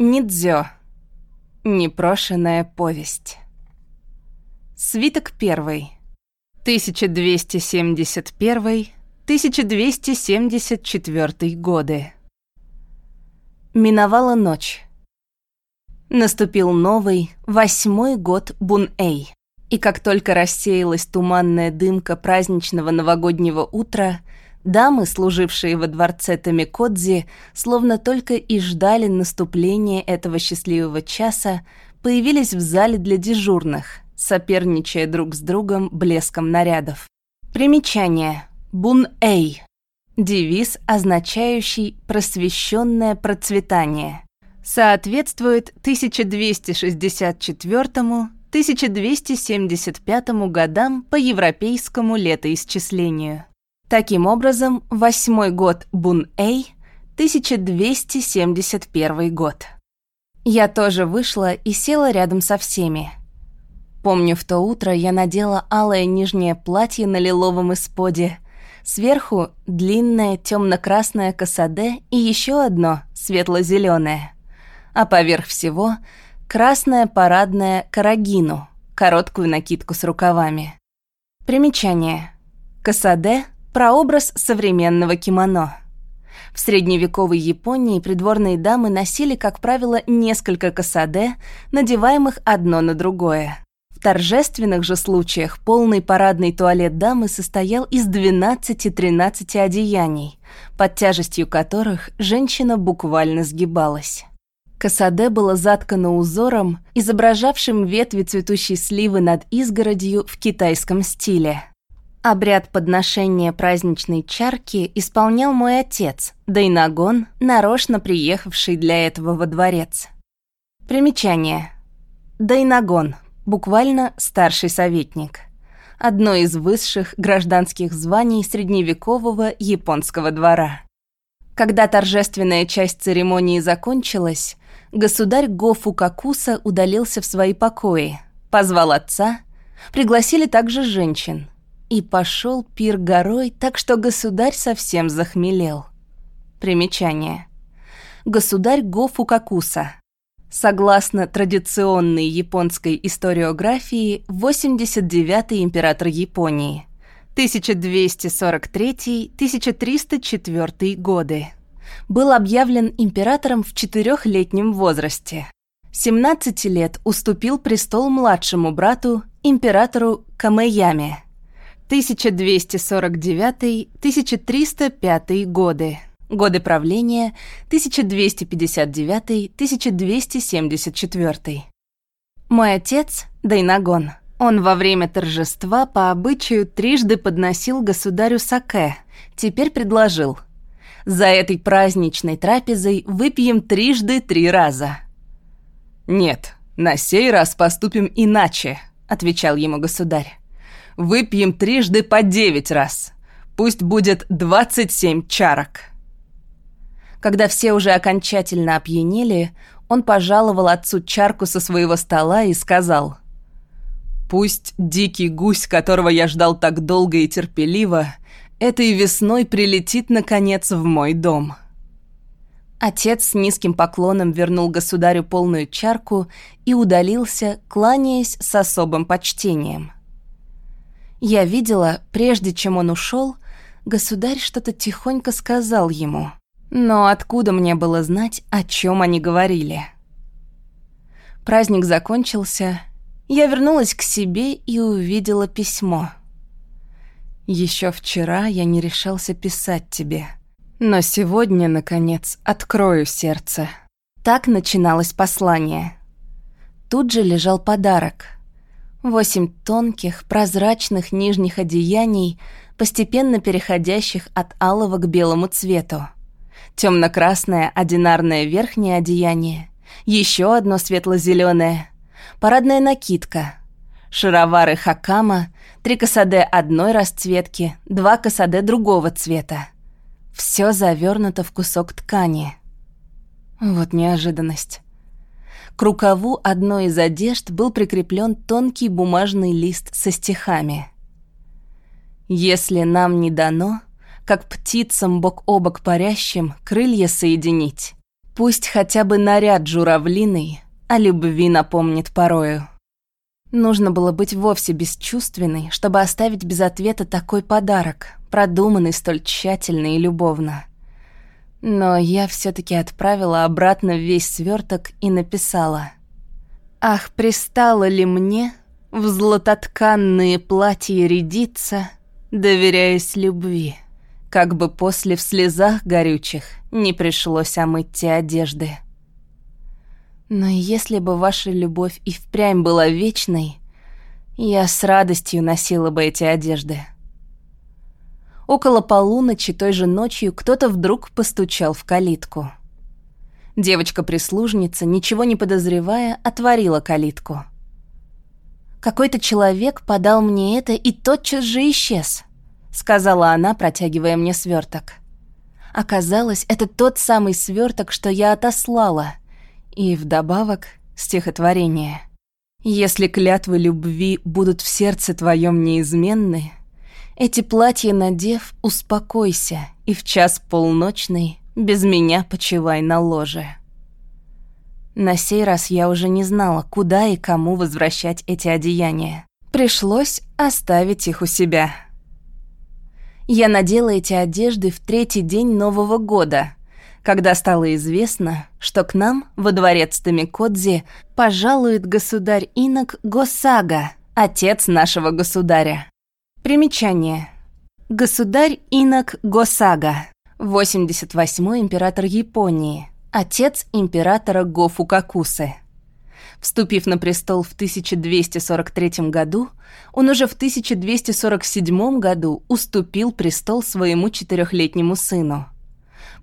Нидзё. Непрошенная повесть. Свиток первый. 1271-1274 годы. Миновала ночь. Наступил новый, восьмой год Бун-Эй. И как только рассеялась туманная дымка праздничного новогоднего утра, дамы, служившие во дворце Тамикодзи, словно только и ждали наступления этого счастливого часа, появились в зале для дежурных, соперничая друг с другом блеском нарядов. Примечание. Бун-Эй. Девиз, означающий «просвещенное процветание». Соответствует 1264-1275 годам по европейскому летоисчислению. Таким образом, восьмой год Бун-Эй, 1271 год. Я тоже вышла и села рядом со всеми. Помню, в то утро я надела алое нижнее платье на лиловом исподе, сверху длинное темно-красное косаде и еще одно светло-зеленое, а поверх всего красное парадное карагину, короткую накидку с рукавами. Примечание. Косаде — Прообраз современного кимоно. В средневековой Японии придворные дамы носили, как правило, несколько косаде, надеваемых одно на другое. В торжественных же случаях полный парадный туалет дамы состоял из 12-13 одеяний, под тяжестью которых женщина буквально сгибалась. Косаде было заткано узором, изображавшим ветви цветущей сливы над изгородью в китайском стиле. Обряд подношения праздничной чарки исполнял мой отец, Дайнагон, нарочно приехавший для этого во дворец. Примечание. Дайнагон, буквально старший советник. Одно из высших гражданских званий средневекового японского двора. Когда торжественная часть церемонии закончилась, государь Гофу Какуса удалился в свои покои, позвал отца, пригласили также женщин – и пошел пир горой, так что государь совсем захмелел. Примечание. Государь Гофу Какуса. Согласно традиционной японской историографии, 89-й император Японии. 1243-1304 годы. Был объявлен императором в четырехлетнем возрасте. 17 лет уступил престол младшему брату, императору Камэяме. 1249-1305 годы. Годы правления 1259-1274. Мой отец, Дайнагон, он во время торжества по обычаю трижды подносил государю саке, теперь предложил. За этой праздничной трапезой выпьем трижды три раза. «Нет, на сей раз поступим иначе», — отвечал ему государь. Выпьем трижды по девять раз. Пусть будет двадцать семь чарок». Когда все уже окончательно опьянели, он пожаловал отцу чарку со своего стола и сказал «Пусть дикий гусь, которого я ждал так долго и терпеливо, этой весной прилетит, наконец, в мой дом». Отец с низким поклоном вернул государю полную чарку и удалился, кланяясь с особым почтением. Я видела, прежде чем он ушел, государь что-то тихонько сказал ему. Но откуда мне было знать, о чем они говорили? Праздник закончился. Я вернулась к себе и увидела письмо. Еще вчера я не решался писать тебе. Но сегодня, наконец, открою сердце. Так начиналось послание. Тут же лежал подарок — Восемь тонких, прозрачных нижних одеяний, постепенно переходящих от алого к белому цвету. Темно-красное одинарное верхнее одеяние, еще одно светло-зеленое, парадная накидка, шаровары хакама, три косаде одной расцветки, два косаде другого цвета. Все завернуто в кусок ткани. Вот неожиданность. К рукаву одной из одежд был прикреплен тонкий бумажный лист со стихами. «Если нам не дано, как птицам бок о бок парящим, крылья соединить, Пусть хотя бы наряд журавлиный о любви напомнит порою. Нужно было быть вовсе бесчувственной, чтобы оставить без ответа такой подарок, продуманный столь тщательно и любовно. Но я все таки отправила обратно весь сверток и написала. «Ах, пристало ли мне в златотканные платья рядиться, доверяясь любви, как бы после в слезах горючих не пришлось омыть те одежды». Но если бы ваша любовь и впрямь была вечной, я с радостью носила бы эти одежды. Около полуночи той же ночью кто-то вдруг постучал в калитку. Девочка-прислужница, ничего не подозревая, отворила калитку. «Какой-то человек подал мне это и тотчас же исчез», — сказала она, протягивая мне сверток. Оказалось, это тот самый сверток, что я отослала. И вдобавок стихотворение. «Если клятвы любви будут в сердце твоем неизменны, эти платья надев, успокойся, и в час полночный без меня почивай на ложе. На сей раз я уже не знала, куда и кому возвращать эти одеяния. Пришлось оставить их у себя. Я надела эти одежды в третий день Нового года, когда стало известно, что к нам, во дворец Тамикодзи, пожалует государь-инок Госага, отец нашего государя. Примечание. Государь Инок Госага, 88-й император Японии, отец императора Гофукакусы. Вступив на престол в 1243 году, он уже в 1247 году уступил престол своему четырехлетнему сыну.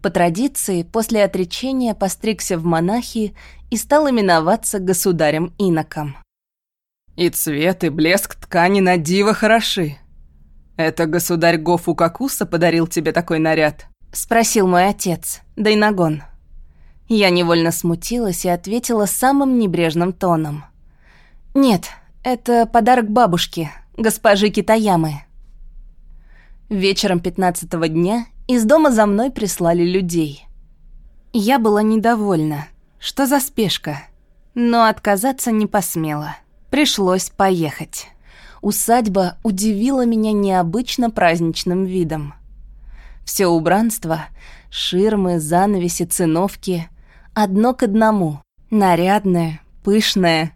По традиции, после отречения постригся в монахи и стал именоваться государем-иноком. «И цвет, и блеск ткани на диво хороши», «Это государь Гофу Какуса подарил тебе такой наряд?» — спросил мой отец, Дайнагон. Я невольно смутилась и ответила самым небрежным тоном. «Нет, это подарок бабушке, госпожи Китаямы». Вечером пятнадцатого дня из дома за мной прислали людей. Я была недовольна. Что за спешка? Но отказаться не посмела. Пришлось поехать усадьба удивила меня необычно праздничным видом. Все убранство — ширмы, занавеси, циновки — одно к одному, нарядное, пышное.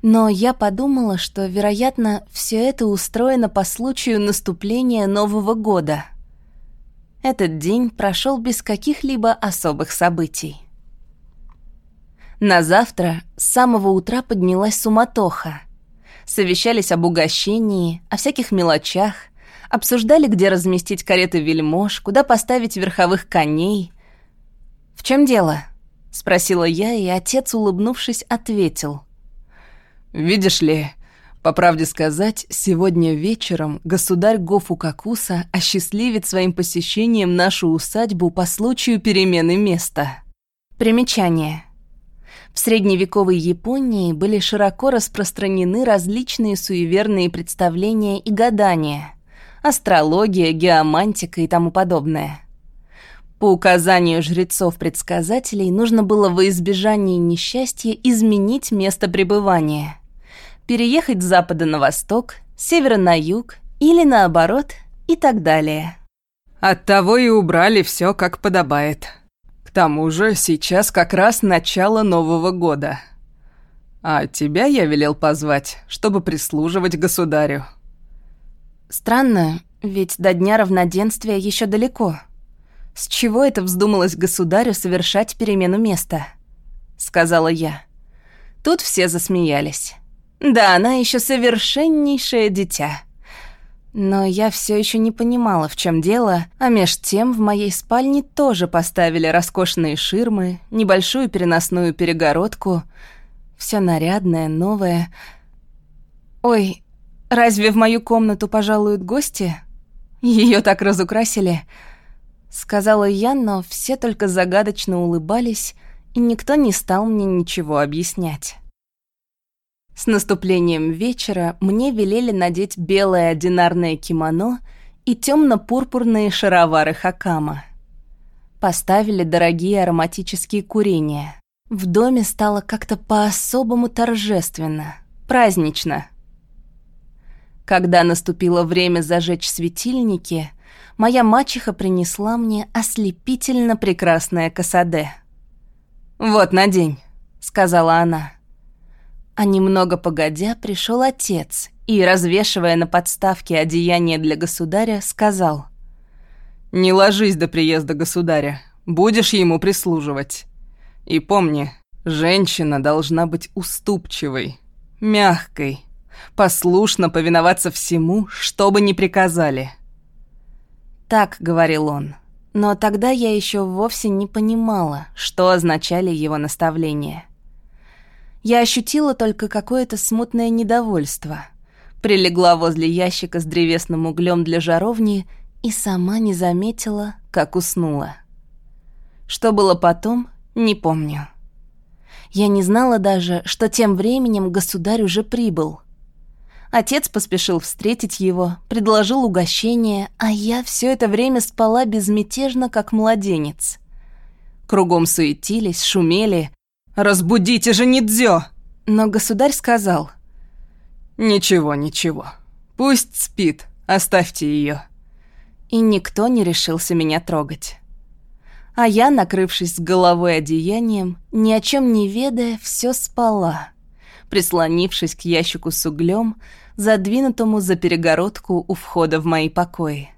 Но я подумала, что, вероятно, все это устроено по случаю наступления Нового года. Этот день прошел без каких-либо особых событий. На завтра с самого утра поднялась суматоха — совещались об угощении, о всяких мелочах, обсуждали, где разместить кареты вельмож, куда поставить верховых коней. «В чем дело?» — спросила я, и отец, улыбнувшись, ответил. «Видишь ли, по правде сказать, сегодня вечером государь Гофу Какуса осчастливит своим посещением нашу усадьбу по случаю перемены места». Примечание. В средневековой Японии были широко распространены различные суеверные представления и гадания, астрология, геомантика и тому подобное. По указанию жрецов-предсказателей нужно было во избежание несчастья изменить место пребывания, переехать с запада на восток, с севера на юг или наоборот и так далее. Оттого и убрали все как подобает тому же сейчас как раз начало Нового года. А тебя я велел позвать, чтобы прислуживать государю». «Странно, ведь до Дня Равноденствия еще далеко. С чего это вздумалось государю совершать перемену места?» — сказала я. Тут все засмеялись. «Да, она еще совершеннейшее дитя». Но я все еще не понимала, в чем дело, а меж тем в моей спальне тоже поставили роскошные ширмы, небольшую переносную перегородку. Все нарядное, новое. Ой, разве в мою комнату пожалуют гости? Ее так разукрасили. Сказала я, но все только загадочно улыбались, и никто не стал мне ничего объяснять. С наступлением вечера мне велели надеть белое одинарное кимоно и темно-пурпурные шаровары хакама. Поставили дорогие ароматические курения. В доме стало как-то по-особому торжественно, празднично. Когда наступило время зажечь светильники, моя мачеха принесла мне ослепительно прекрасное касаде. «Вот, надень», — сказала она. А немного погодя пришел отец и, развешивая на подставке одеяние для государя, сказал. «Не ложись до приезда государя, будешь ему прислуживать. И помни, женщина должна быть уступчивой, мягкой, послушно повиноваться всему, что бы ни приказали». Так говорил он. Но тогда я еще вовсе не понимала, что означали его наставления. Я ощутила только какое-то смутное недовольство. Прилегла возле ящика с древесным углем для жаровни и сама не заметила, как уснула. Что было потом, не помню. Я не знала даже, что тем временем государь уже прибыл. Отец поспешил встретить его, предложил угощение, а я все это время спала безмятежно, как младенец. Кругом суетились, шумели. «Разбудите же Нидзё!» Но государь сказал. «Ничего, ничего. Пусть спит, оставьте ее. И никто не решился меня трогать. А я, накрывшись головой одеянием, ни о чем не ведая, все спала, прислонившись к ящику с углем, задвинутому за перегородку у входа в мои покои.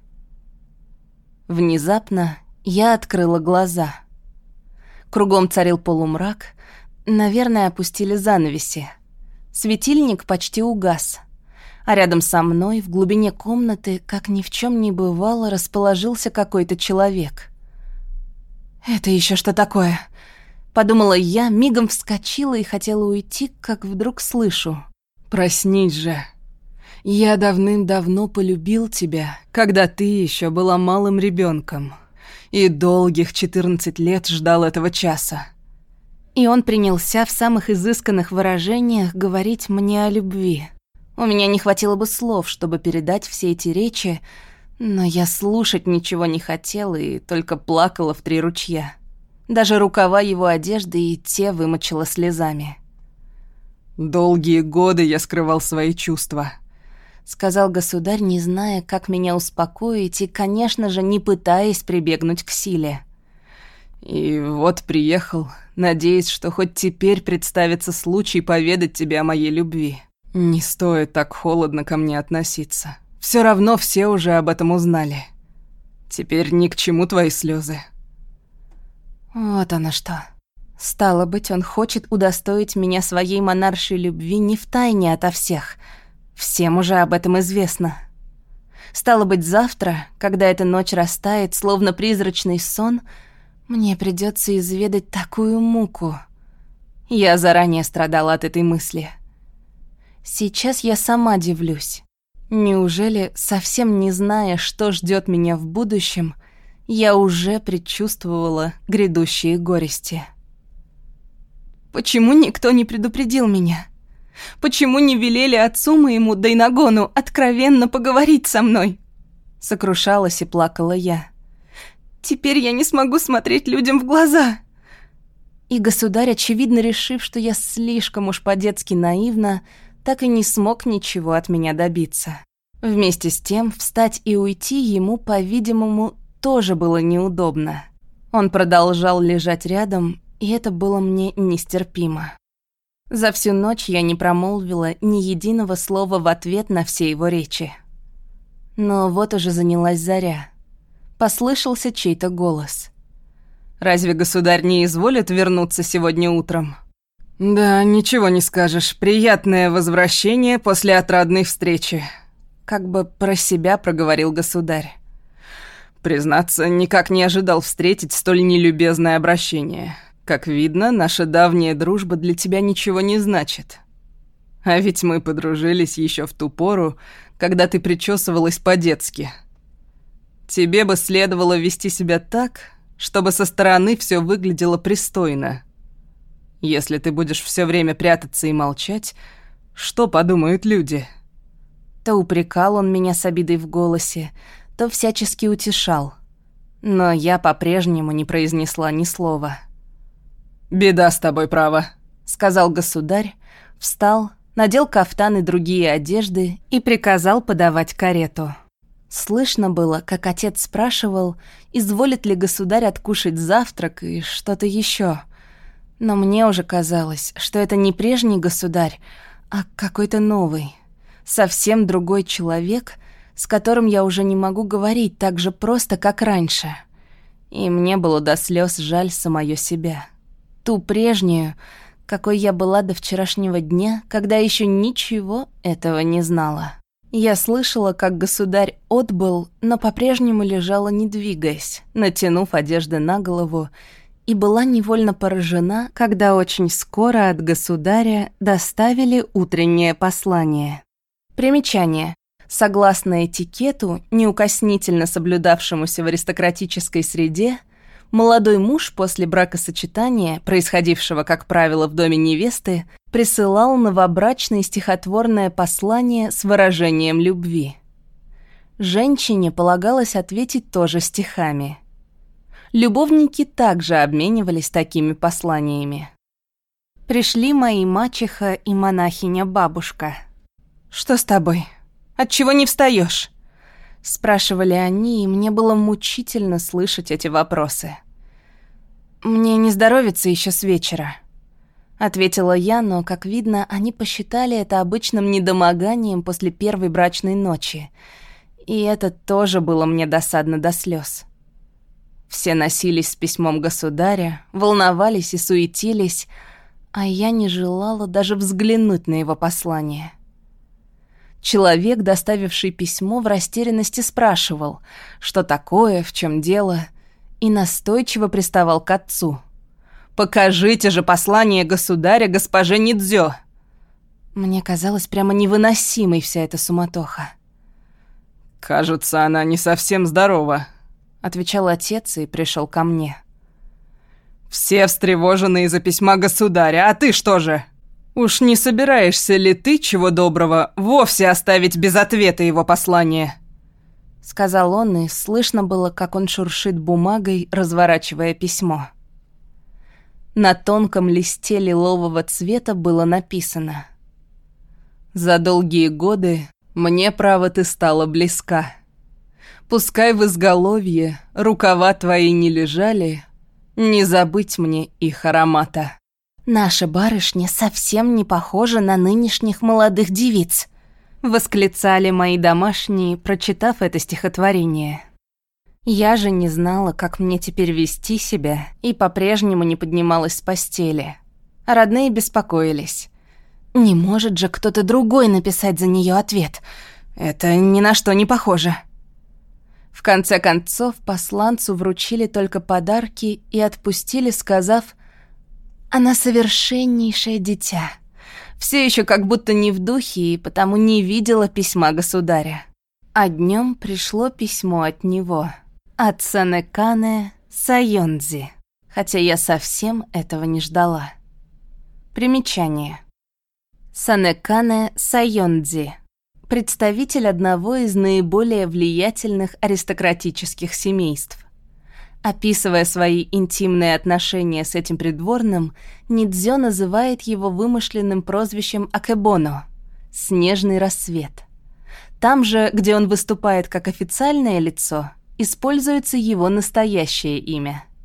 Внезапно я открыла глаза. Кругом царил полумрак, наверное, опустили занавеси. Светильник почти угас, а рядом со мной, в глубине комнаты, как ни в чем не бывало, расположился какой-то человек. «Это еще что такое?» Подумала я, мигом вскочила и хотела уйти, как вдруг слышу. «Проснись же!» Я давным-давно полюбил тебя, когда ты еще была малым ребенком, и долгих 14 лет ждал этого часа. И он принялся в самых изысканных выражениях говорить мне о любви. У меня не хватило бы слов, чтобы передать все эти речи, но я слушать ничего не хотела и только плакала в три ручья. Даже рукава его одежды и те вымочила слезами. «Долгие годы я скрывал свои чувства», сказал государь, не зная, как меня успокоить и, конечно же, не пытаясь прибегнуть к силе. «И вот приехал, надеясь, что хоть теперь представится случай поведать тебе о моей любви. Не стоит так холодно ко мне относиться. Все равно все уже об этом узнали. Теперь ни к чему твои слезы. Вот оно что. Стало быть, он хочет удостоить меня своей монаршей любви не в тайне ото всех — Всем уже об этом известно. Стало быть, завтра, когда эта ночь растает, словно призрачный сон, мне придется изведать такую муку. Я заранее страдала от этой мысли. Сейчас я сама дивлюсь. Неужели, совсем не зная, что ждет меня в будущем, я уже предчувствовала грядущие горести? Почему никто не предупредил меня? Почему не велели отцу моему Дайнагону откровенно поговорить со мной?» Сокрушалась и плакала я. «Теперь я не смогу смотреть людям в глаза!» И государь, очевидно решив, что я слишком уж по-детски наивна, так и не смог ничего от меня добиться. Вместе с тем, встать и уйти ему, по-видимому, тоже было неудобно. Он продолжал лежать рядом, и это было мне нестерпимо. За всю ночь я не промолвила ни единого слова в ответ на все его речи. Но вот уже занялась заря. Послышался чей-то голос. «Разве государь не изволит вернуться сегодня утром?» «Да, ничего не скажешь. Приятное возвращение после отрадной встречи», как бы про себя проговорил государь. Признаться, никак не ожидал встретить столь нелюбезное обращение. Как видно, наша давняя дружба для тебя ничего не значит. А ведь мы подружились еще в ту пору, когда ты причесывалась по-детски. Тебе бы следовало вести себя так, чтобы со стороны все выглядело пристойно. Если ты будешь все время прятаться и молчать, что подумают люди? То упрекал он меня с обидой в голосе, то всячески утешал. Но я по-прежнему не произнесла ни слова. «Беда с тобой, право», — сказал государь, встал, надел кафтан и другие одежды и приказал подавать карету. Слышно было, как отец спрашивал, изволит ли государь откушать завтрак и что-то еще. Но мне уже казалось, что это не прежний государь, а какой-то новый. Совсем другой человек, с которым я уже не могу говорить так же просто, как раньше. И мне было до слез жаль самое себя. Ту прежнюю, какой я была до вчерашнего дня, когда еще ничего этого не знала. Я слышала, как государь отбыл, но по-прежнему лежала, не двигаясь, натянув одежды на голову, и была невольно поражена, когда очень скоро от государя доставили утреннее послание. Примечание. Согласно этикету, неукоснительно соблюдавшемуся в аристократической среде, молодой муж после бракосочетания, происходившего, как правило, в доме невесты, присылал новобрачное стихотворное послание с выражением любви. Женщине полагалось ответить тоже стихами. Любовники также обменивались такими посланиями. Пришли мои мачеха и монахиня-бабушка. «Что с тобой? Отчего не встаешь? Спрашивали они, и мне было мучительно слышать эти вопросы. «Мне не здоровится еще с вечера», — ответила я, но, как видно, они посчитали это обычным недомоганием после первой брачной ночи. И это тоже было мне досадно до слез. Все носились с письмом государя, волновались и суетились, а я не желала даже взглянуть на его послание. Человек, доставивший письмо, в растерянности спрашивал, что такое, в чем дело, и настойчиво приставал к отцу. «Покажите же послание государя госпоже Нидзё!» Мне казалось прямо невыносимой вся эта суматоха. «Кажется, она не совсем здорова», — отвечал отец и пришел ко мне. «Все встревожены из-за письма государя, а ты что же?» «Уж не собираешься ли ты, чего доброго, вовсе оставить без ответа его послание?» Сказал он, и слышно было, как он шуршит бумагой, разворачивая письмо. На тонком листе лилового цвета было написано «За долгие годы мне, право, ты стала близка. Пускай в изголовье рукава твои не лежали, не забыть мне их аромата». Наша барышня совсем не похожа на нынешних молодых девиц», — восклицали мои домашние, прочитав это стихотворение. Я же не знала, как мне теперь вести себя, и по-прежнему не поднималась с постели. Родные беспокоились. «Не может же кто-то другой написать за нее ответ. Это ни на что не похоже». В конце концов, посланцу вручили только подарки и отпустили, сказав она совершеннейшее дитя. Все еще как будто не в духе и потому не видела письма государя. А днем пришло письмо от него. От Санекане Сайонзи. Хотя я совсем этого не ждала. Примечание. Санекане Сайонзи. Представитель одного из наиболее влиятельных аристократических семейств. Описывая свои интимные отношения с этим придворным, Нидзё называет его вымышленным прозвищем Акебоно — «Снежный рассвет». Там же, где он выступает как официальное лицо, используется его настоящее имя —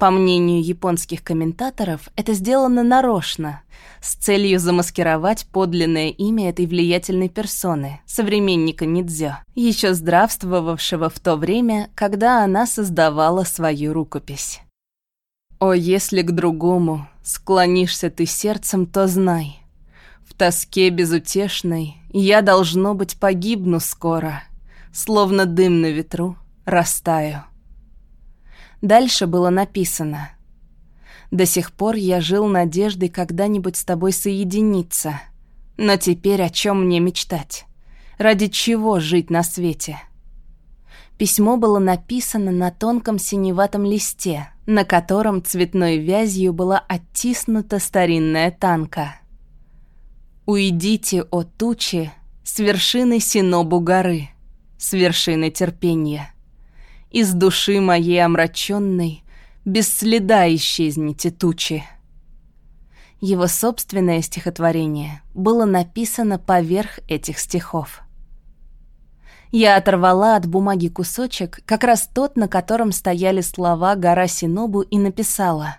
по мнению японских комментаторов, это сделано нарочно, с целью замаскировать подлинное имя этой влиятельной персоны, современника Нидзё, еще здравствовавшего в то время, когда она создавала свою рукопись. «О, если к другому склонишься ты сердцем, то знай, в тоске безутешной я, должно быть, погибну скоро, словно дым на ветру растаю». Дальше было написано. «До сих пор я жил надеждой когда-нибудь с тобой соединиться. Но теперь о чем мне мечтать? Ради чего жить на свете?» Письмо было написано на тонком синеватом листе, на котором цветной вязью была оттиснута старинная танка. «Уйдите, о тучи, с вершины Синобу горы, с вершины терпения» Из души моей омраченной без следа исчезните тучи. Его собственное стихотворение было написано поверх этих стихов. Я оторвала от бумаги кусочек, как раз тот, на котором стояли слова «Гора Синобу» и написала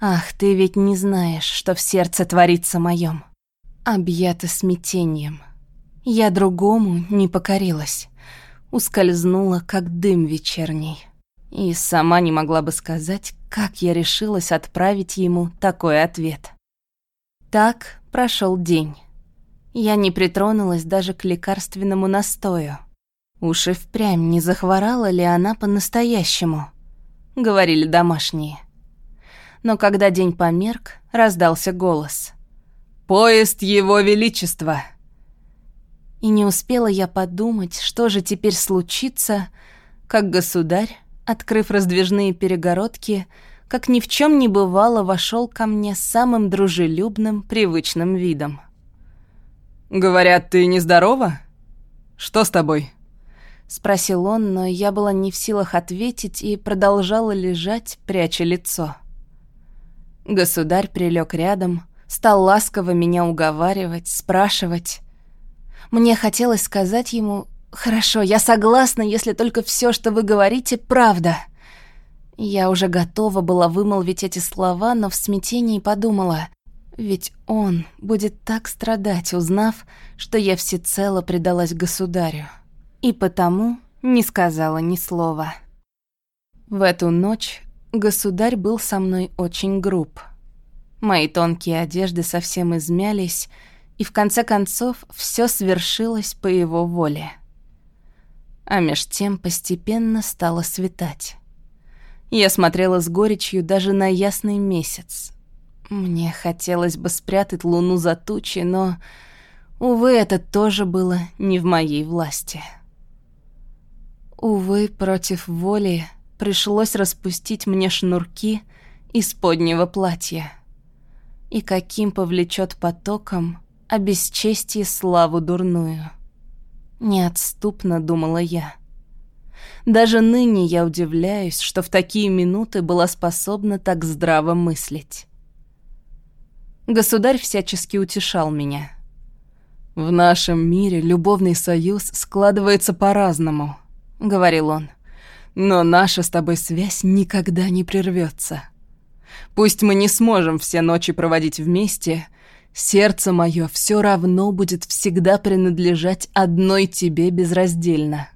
«Ах, ты ведь не знаешь, что в сердце творится моем, объято смятением. Я другому не покорилась, ускользнула, как дым вечерний». И сама не могла бы сказать, как я решилась отправить ему такой ответ. Так прошел день. Я не притронулась даже к лекарственному настою. Уж и впрямь не захворала ли она по-настоящему, говорили домашние. Но когда день померк, раздался голос. «Поезд Его Величества!» И не успела я подумать, что же теперь случится, как государь открыв раздвижные перегородки, как ни в чем не бывало, вошел ко мне с самым дружелюбным, привычным видом. «Говорят, ты нездорова? Что с тобой?» Спросил он, но я была не в силах ответить и продолжала лежать, пряча лицо. Государь прилег рядом, стал ласково меня уговаривать, спрашивать. Мне хотелось сказать ему «Хорошо, я согласна, если только все, что вы говорите, правда». Я уже готова была вымолвить эти слова, но в смятении подумала, ведь он будет так страдать, узнав, что я всецело предалась государю. И потому не сказала ни слова. В эту ночь государь был со мной очень груб. Мои тонкие одежды совсем измялись, и в конце концов все свершилось по его воле а меж тем постепенно стало светать. Я смотрела с горечью даже на ясный месяц. Мне хотелось бы спрятать луну за тучи, но, увы, это тоже было не в моей власти. Увы, против воли пришлось распустить мне шнурки из поднего платья. И каким повлечет потоком обесчестие славу дурную. Неотступно думала я. Даже ныне я удивляюсь, что в такие минуты была способна так здраво мыслить. Государь всячески утешал меня. «В нашем мире любовный союз складывается по-разному», — говорил он. «Но наша с тобой связь никогда не прервется. Пусть мы не сможем все ночи проводить вместе, — Сердце мое все равно будет всегда принадлежать одной тебе безраздельно.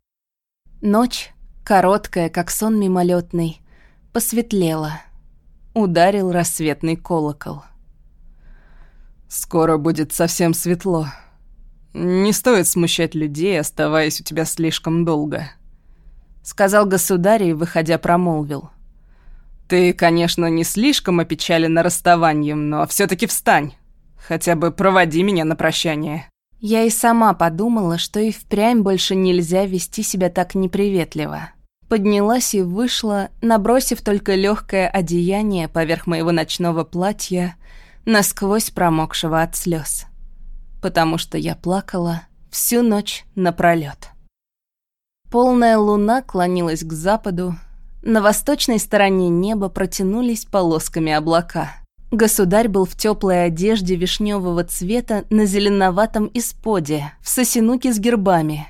Ночь, короткая, как сон мимолетный, посветлела. Ударил рассветный колокол. «Скоро будет совсем светло. Не стоит смущать людей, оставаясь у тебя слишком долго», — сказал государь и, выходя, промолвил. «Ты, конечно, не слишком опечален расставанием, но все таки встань. Хотя бы проводи меня на прощание». Я и сама подумала, что и впрямь больше нельзя вести себя так неприветливо. Поднялась и вышла, набросив только легкое одеяние поверх моего ночного платья, насквозь промокшего от слез, Потому что я плакала всю ночь напролёт. Полная луна клонилась к западу, на восточной стороне неба протянулись полосками облака — Государь был в теплой одежде вишневого цвета на зеленоватом исподе, в сосенуке с гербами.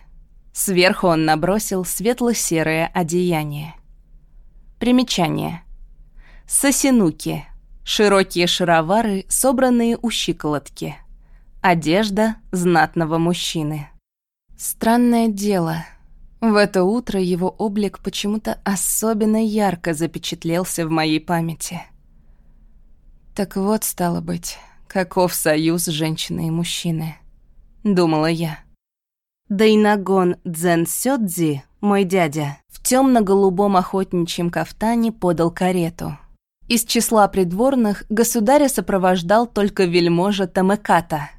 Сверху он набросил светло-серое одеяние. Примечание. Сосенуки. Широкие шаровары, собранные у щиколотки. Одежда знатного мужчины. Странное дело. В это утро его облик почему-то особенно ярко запечатлелся в моей памяти. Так вот, стало быть, каков союз женщины и мужчины, думала я. Дайнагон Дзен Сёдзи, мой дядя, в темно-голубом охотничьем кафтане подал карету. Из числа придворных государя сопровождал только вельможа Тамеката.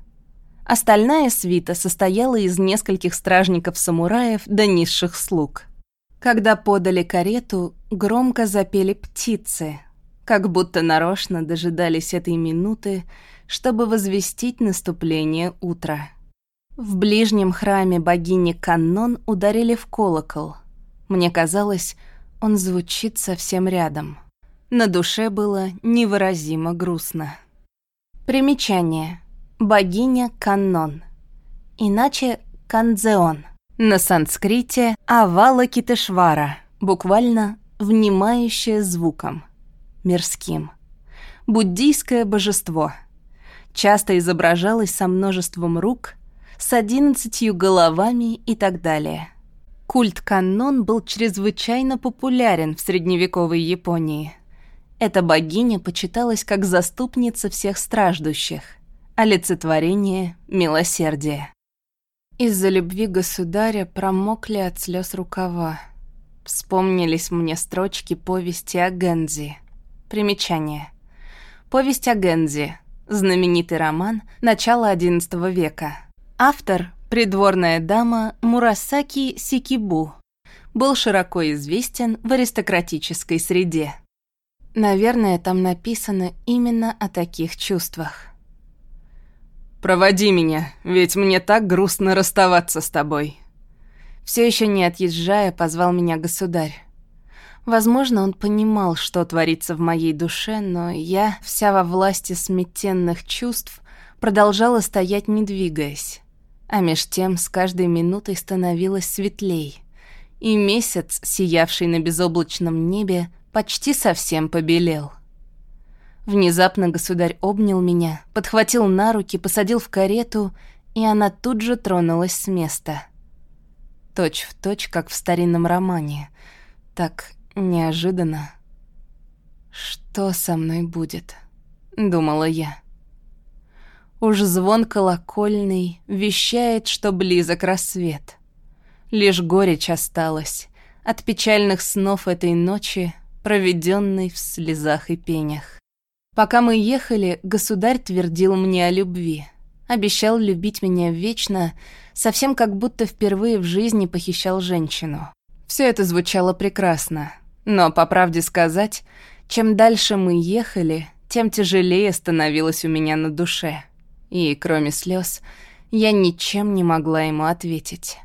Остальная свита состояла из нескольких стражников-самураев до низших слуг. Когда подали карету, громко запели птицы, как будто нарочно дожидались этой минуты, чтобы возвестить наступление утра. В ближнем храме богини Каннон ударили в колокол. Мне казалось, он звучит совсем рядом. На душе было невыразимо грустно. Примечание. Богиня Каннон. Иначе Канзеон. На санскрите Авала Китешвара. Буквально «внимающее звуком». Мирским. Буддийское божество. Часто изображалось со множеством рук, с одиннадцатью головами и так далее. Культ Каннон был чрезвычайно популярен в средневековой Японии – эта богиня почиталась как заступница всех страждущих, олицетворение милосердия. Из-за любви государя промокли от слез рукава. Вспомнились мне строчки повести о Гензи. Примечание. Повесть о Гензи. Знаменитый роман начала XI века. Автор – придворная дама Мурасаки Сикибу. Был широко известен в аристократической среде. Наверное, там написано именно о таких чувствах. «Проводи меня, ведь мне так грустно расставаться с тобой». Все еще не отъезжая, позвал меня государь. Возможно, он понимал, что творится в моей душе, но я, вся во власти сметенных чувств, продолжала стоять, не двигаясь. А меж тем с каждой минутой становилось светлей, и месяц, сиявший на безоблачном небе, почти совсем побелел. Внезапно государь обнял меня, подхватил на руки, посадил в карету, и она тут же тронулась с места. Точь в точь, как в старинном романе. Так неожиданно. «Что со мной будет?» — думала я. Уж звон колокольный вещает, что близок рассвет. Лишь горечь осталась. От печальных снов этой ночи проведенный в слезах и пенях. Пока мы ехали, государь твердил мне о любви. Обещал любить меня вечно, совсем как будто впервые в жизни похищал женщину. Все это звучало прекрасно. Но, по правде сказать, чем дальше мы ехали, тем тяжелее становилось у меня на душе. И, кроме слез, я ничем не могла ему ответить.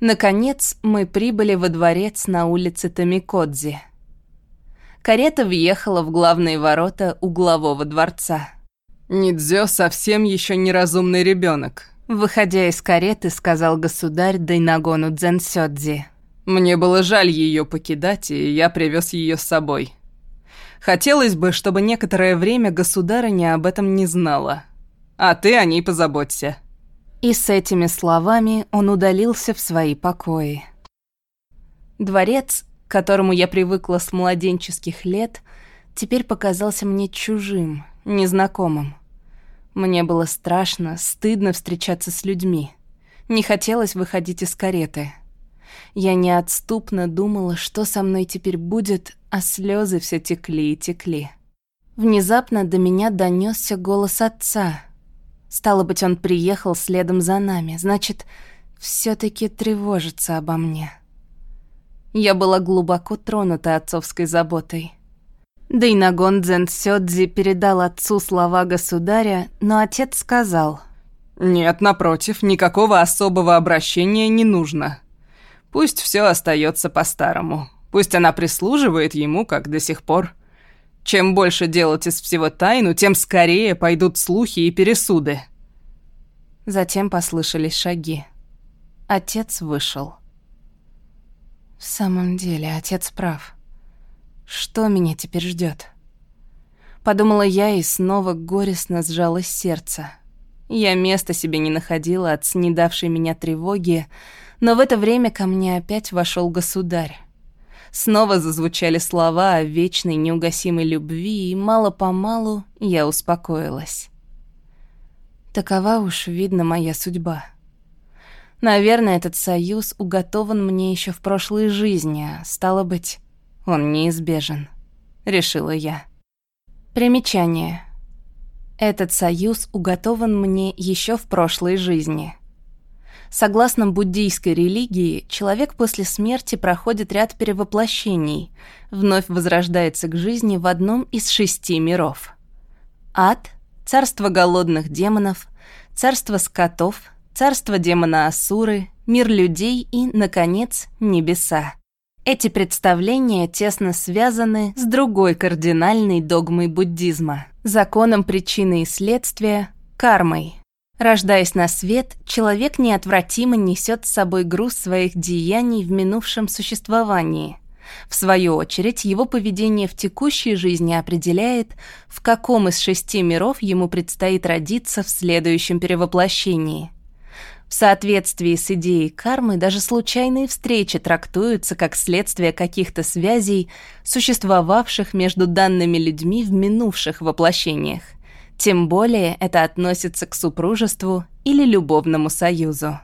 Наконец, мы прибыли во дворец на улице Томикодзи. Карета въехала в главные ворота углового дворца. «Нидзё совсем еще неразумный ребенок. Выходя из кареты, сказал государь Дайнагону Дзенсёдзи. «Мне было жаль ее покидать, и я привез ее с собой. Хотелось бы, чтобы некоторое время государыня об этом не знала. А ты о ней позаботься». И с этими словами он удалился в свои покои. Дворец, к которому я привыкла с младенческих лет, теперь показался мне чужим, незнакомым. Мне было страшно, стыдно встречаться с людьми. Не хотелось выходить из кареты. Я неотступно думала, что со мной теперь будет, а слезы все текли и текли. Внезапно до меня донесся голос отца. Стало быть, он приехал следом за нами, значит, все таки тревожится обо мне. Я была глубоко тронута отцовской заботой. Дайнагон Дзен Сёдзи передал отцу слова государя, но отец сказал... «Нет, напротив, никакого особого обращения не нужно. Пусть все остается по-старому. Пусть она прислуживает ему, как до сих пор. Чем больше делать из всего тайну, тем скорее пойдут слухи и пересуды». Затем послышались шаги. Отец вышел. В самом деле, отец прав. Что меня теперь ждет? Подумала я, и снова горестно сжалось сердце. Я места себе не находила от снедавшей меня тревоги, но в это время ко мне опять вошел государь. Снова зазвучали слова о вечной неугасимой любви, и мало-помалу я успокоилась. Такова уж, видно, моя судьба. Наверное, этот союз уготован мне еще в прошлой жизни, а стало быть, он неизбежен, решила я. Примечание. Этот союз уготован мне еще в прошлой жизни. Согласно буддийской религии, человек после смерти проходит ряд перевоплощений, вновь возрождается к жизни в одном из шести миров. Ад, царство голодных демонов, царство скотов, царство демона Асуры, мир людей и, наконец, небеса. Эти представления тесно связаны с другой кардинальной догмой буддизма – законом причины и следствия – кармой. Рождаясь на свет, человек неотвратимо несет с собой груз своих деяний в минувшем существовании. В свою очередь, его поведение в текущей жизни определяет, в каком из шести миров ему предстоит родиться в следующем перевоплощении. В соответствии с идеей кармы даже случайные встречи трактуются как следствие каких-то связей, существовавших между данными людьми в минувших воплощениях. Тем более это относится к супружеству или любовному союзу.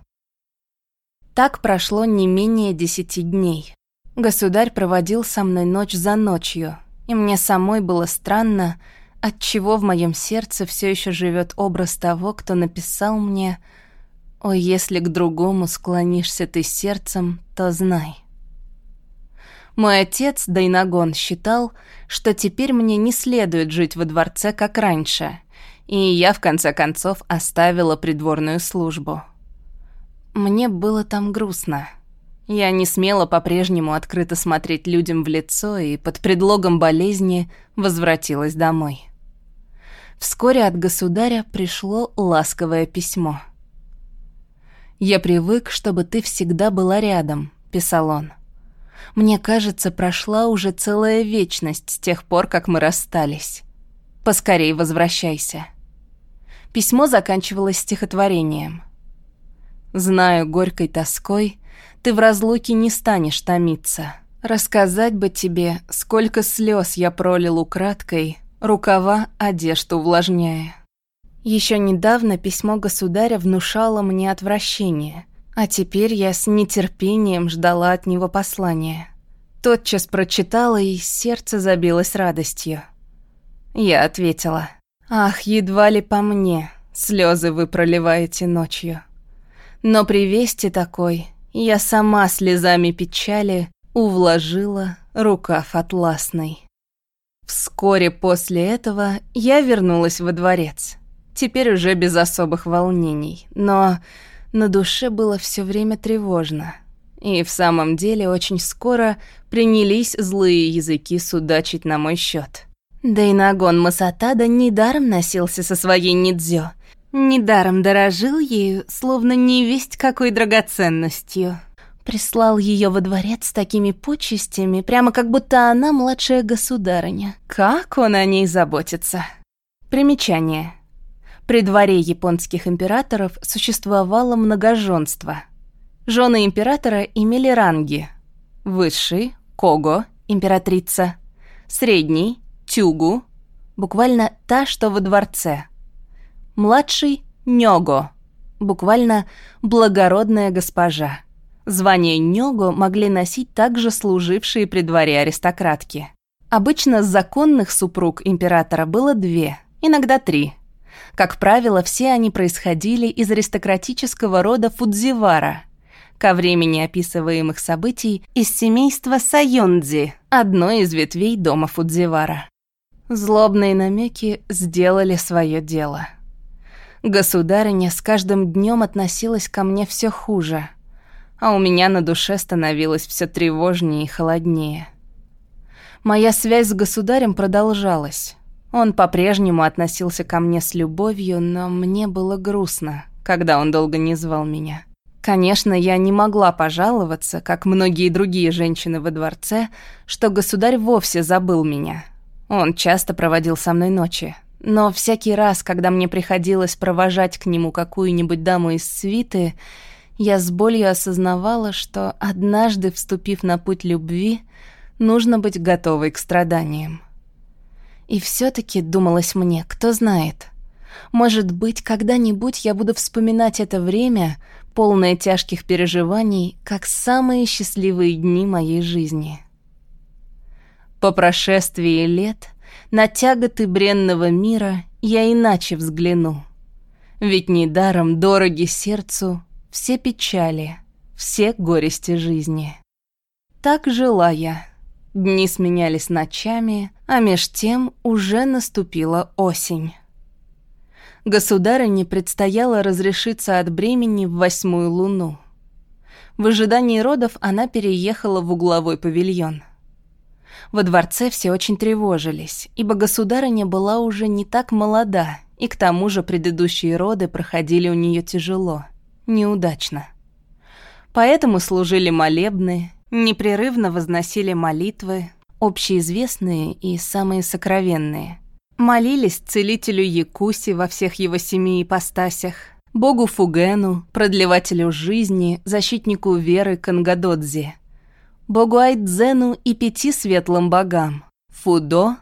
Так прошло не менее десяти дней. Государь проводил со мной ночь за ночью, и мне самой было странно, отчего в моем сердце все еще живет образ того, кто написал мне «Ой, если к другому склонишься ты сердцем, то знай». Мой отец, Дайнагон, считал, что теперь мне не следует жить во дворце, как раньше, и я, в конце концов, оставила придворную службу. Мне было там грустно. Я не смела по-прежнему открыто смотреть людям в лицо и под предлогом болезни возвратилась домой. Вскоре от государя пришло ласковое письмо. «Я привык, чтобы ты всегда была рядом», — писал он. «Мне кажется, прошла уже целая вечность с тех пор, как мы расстались. Поскорей возвращайся». Письмо заканчивалось стихотворением. «Знаю горькой тоской, ты в разлуке не станешь томиться. Рассказать бы тебе, сколько слез я пролил украдкой, рукава одежду увлажняя». Еще недавно письмо государя внушало мне отвращение, а теперь я с нетерпением ждала от него послания. Тотчас прочитала, и сердце забилось радостью. Я ответила — Ах, едва ли по мне слезы вы проливаете ночью. Но при вести такой я сама слезами печали увложила рукав атласный. Вскоре после этого я вернулась во дворец. Теперь уже без особых волнений, но на душе было все время тревожно. И в самом деле очень скоро принялись злые языки судачить на мой счет. Да и Нагон Масатада недаром носился со своей Нидзё. Недаром дорожил ею, словно невесть какой драгоценностью. Прислал ее во дворец с такими почестями, прямо как будто она младшая государыня. Как он о ней заботится. Примечание. При дворе японских императоров существовало многоженство. Жены императора имели ранги. Высший – Кого, императрица. Средний Тюгу, буквально та, что во дворце. Младший — Нёго, буквально благородная госпожа. Звание Нёго могли носить также служившие при дворе аристократки. Обычно законных супруг императора было две, иногда три. Как правило, все они происходили из аристократического рода Фудзивара, ко времени описываемых событий из семейства Сайондзи, одной из ветвей дома Фудзивара. Злобные намеки сделали свое дело. Государыня с каждым днем относилась ко мне все хуже, а у меня на душе становилось все тревожнее и холоднее. Моя связь с государем продолжалась. Он по-прежнему относился ко мне с любовью, но мне было грустно, когда он долго не звал меня. Конечно, я не могла пожаловаться, как многие другие женщины во дворце, что государь вовсе забыл меня — он часто проводил со мной ночи, но всякий раз, когда мне приходилось провожать к нему какую-нибудь даму из свиты, я с болью осознавала, что однажды, вступив на путь любви, нужно быть готовой к страданиям. И все таки думалось мне, кто знает, может быть, когда-нибудь я буду вспоминать это время, полное тяжких переживаний, как самые счастливые дни моей жизни. По прошествии лет на тяготы бренного мира я иначе взгляну. Ведь недаром дороги сердцу все печали, все горести жизни. Так жила я. Дни сменялись ночами, а меж тем уже наступила осень. Государыне предстояло разрешиться от бремени в восьмую луну. В ожидании родов она переехала в угловой павильон. Во дворце все очень тревожились, ибо государыня была уже не так молода, и к тому же предыдущие роды проходили у нее тяжело, неудачно. Поэтому служили молебны, непрерывно возносили молитвы, общеизвестные и самые сокровенные. Молились целителю Якуси во всех его семи ипостасях, богу Фугену, продлевателю жизни, защитнику веры Кангадодзи, богу Айдзену и пяти светлым богам – Фудо,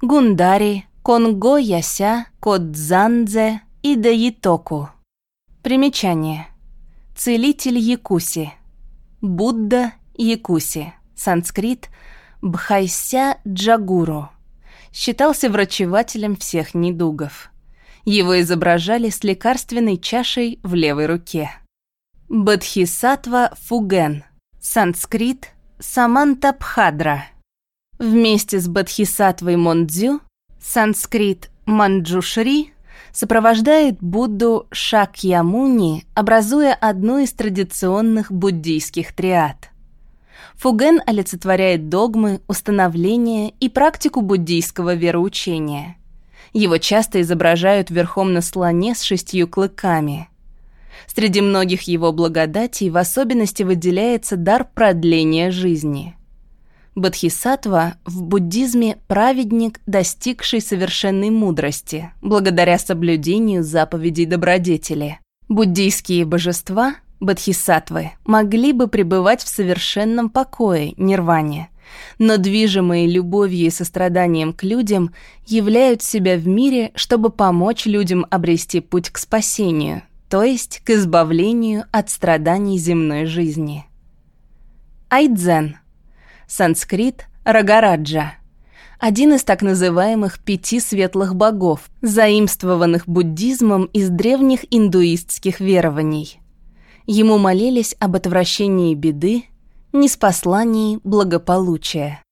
Гундари, Конго Яся, Кодзандзе и Даитоку. Примечание. Целитель Якуси. Будда Якуси. Санскрит Бхайся Джагуру считался врачевателем всех недугов. Его изображали с лекарственной чашей в левой руке. Бадхисатва Фуген, санскрит Самантабхадра. Вместе с Бадхисатвой Мондзю, санскрит Манджушри, сопровождает Будду Шакьямуни, образуя одну из традиционных буддийских триад – Фуген олицетворяет догмы, установления и практику буддийского вероучения. Его часто изображают верхом на слоне с шестью клыками. Среди многих его благодатей в особенности выделяется дар продления жизни. Бодхисаттва в буддизме праведник, достигший совершенной мудрости, благодаря соблюдению заповедей добродетели. Буддийские божества бодхисаттвы могли бы пребывать в совершенном покое, нирване, но движимые любовью и состраданием к людям являют себя в мире, чтобы помочь людям обрести путь к спасению, то есть к избавлению от страданий земной жизни. Айдзен. Санскрит Рагараджа. Один из так называемых пяти светлых богов, заимствованных буддизмом из древних индуистских верований – Ему молились об отвращении беды, неспослании благополучия.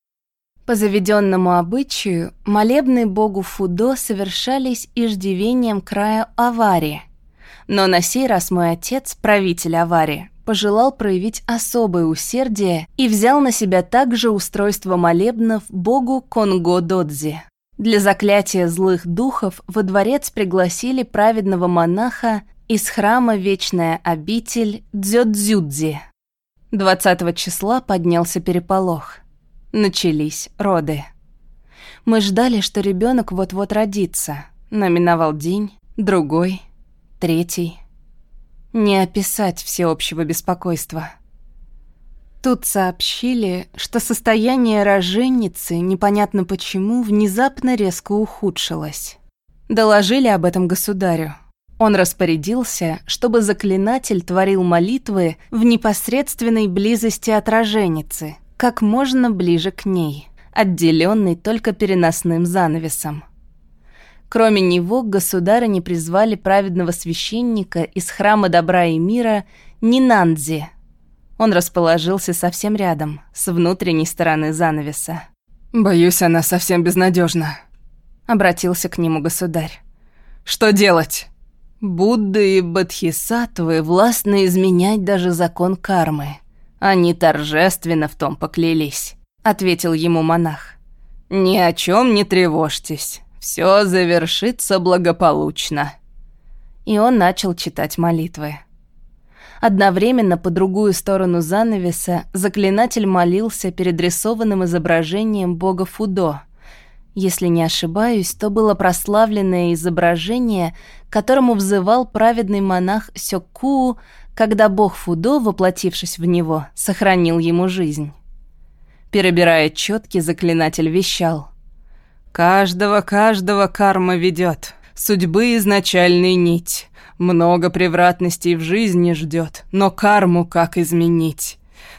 По заведенному обычаю, молебны богу Фудо совершались иждивением края аварии. Но на сей раз мой отец, правитель аварии, пожелал проявить особое усердие и взял на себя также устройство молебнов богу Конго-Додзи. Для заклятия злых духов во дворец пригласили праведного монаха из храма Вечная обитель Дзёдзюдзи. 20 числа поднялся переполох. Начались роды. Мы ждали, что ребенок вот-вот родится. Номиновал день, другой, третий. Не описать всеобщего беспокойства. Тут сообщили, что состояние роженицы, непонятно почему, внезапно резко ухудшилось. Доложили об этом государю. Он распорядился, чтобы заклинатель творил молитвы в непосредственной близости от роженицы, как можно ближе к ней, отделенной только переносным занавесом. Кроме него, государыни призвали праведного священника из храма добра и мира Нинандзи. Он расположился совсем рядом, с внутренней стороны занавеса. «Боюсь, она совсем безнадежна, обратился к нему государь. «Что делать?» Будды и Бодхисаттвы властны изменять даже закон кармы. Они торжественно в том поклялись, ответил ему монах. Ни о чем не тревожьтесь, все завершится благополучно. И он начал читать молитвы. Одновременно по другую сторону занавеса заклинатель молился перед рисованным изображением бога Фудо, если не ошибаюсь, то было прославленное изображение, которому взывал праведный монах Сёккуу, когда бог Фудо, воплотившись в него, сохранил ему жизнь. Перебирая четки, заклинатель вещал. «Каждого, каждого карма ведет, судьбы изначальной нить. Много превратностей в жизни ждет, но карму как изменить?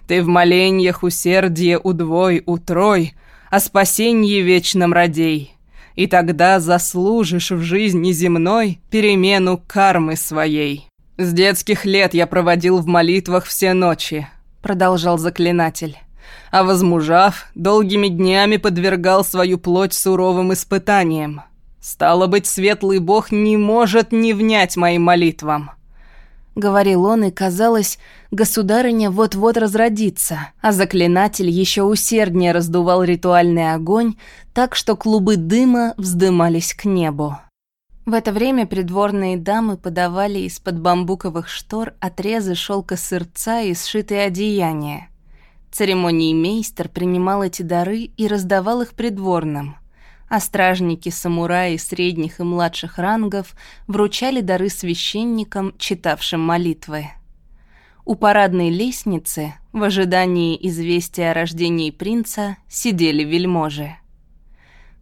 Ты в моленьях усердие удвой, утрой — о спасении вечном радей, и тогда заслужишь в жизни земной перемену кармы своей. С детских лет я проводил в молитвах все ночи, продолжал заклинатель. А возмужав, долгими днями подвергал свою плоть суровым испытаниям. Стало быть, светлый бог не может не внять моим молитвам. говорил он, и казалось, государыня вот-вот разродится, а заклинатель еще усерднее раздувал ритуальный огонь, так что клубы дыма вздымались к небу. В это время придворные дамы подавали из-под бамбуковых штор отрезы шелка сырца и сшитые одеяния. Церемоний мейстер принимал эти дары и раздавал их придворным, а стражники-самураи средних и младших рангов вручали дары священникам, читавшим молитвы. У парадной лестницы, в ожидании известия о рождении принца, сидели вельможи.